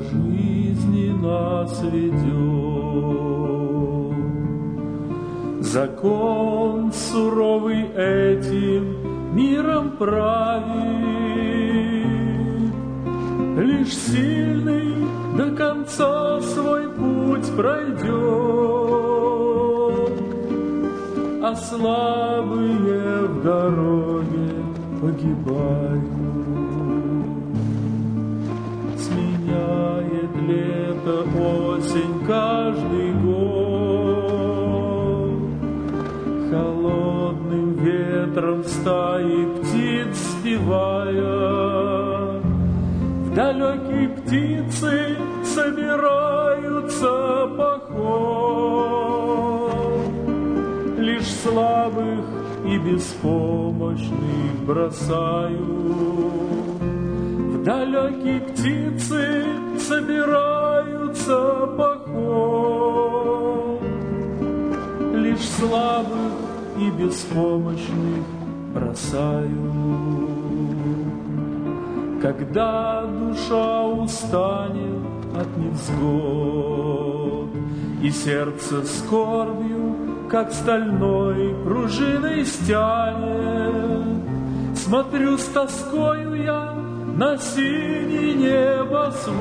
Жизни нас ведет. Закон суровый этим миром правит. Лишь сильный до конца свой путь пройдет, а слабые в дороге погибают. Сменяет лето, осень каждый год. Холодным ветром стаи птиц спевая, В далекие птицы собираются поход. Лишь слабых и беспомощных бросаю. Далекие птицы собираются поход. Лишь слабых и беспомощных бросаю. Когда душа устанет от невзгод, И сердце скорбью как стальной пружиной стянет. Смотрю с тоскою я на синий небосвод,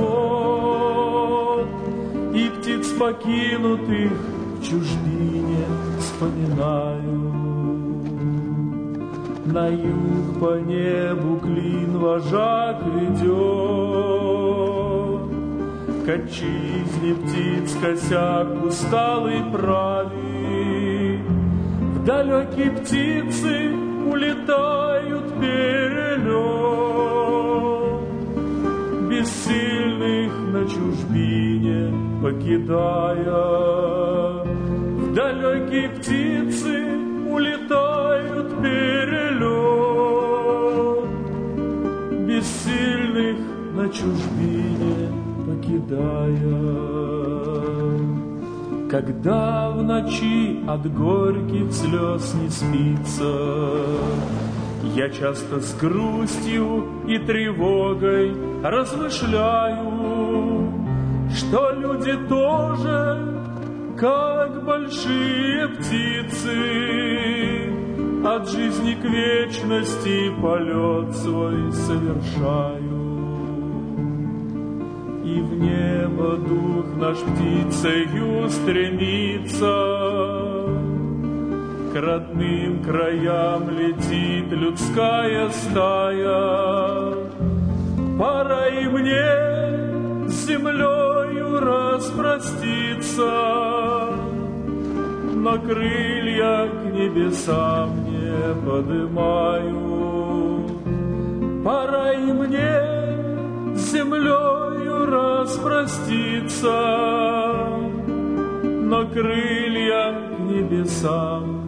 И птиц покинутых в чужбине вспоминаю. На юг по небу клин вожак ведет, К отчизне птиц косяк усталый правит, В далекие птицы улетают перелет, Бессильных на чужбине покидая, В далекие птицы улетают перелет, Бессильных на чужбине покидая. Когда в ночи от горьких слез не спится, Я часто с грустью и тревогой размышляю, Что люди тоже, как большие птицы, От жизни к вечности полет свой совершаю. И в небо дух наш птицею стремится, К родным краям летит людская стая. Пора и мне с землею распроститься, Но крылья к небесам не подымаю. Пора и мне с землею распроститься, но крылья к небесам.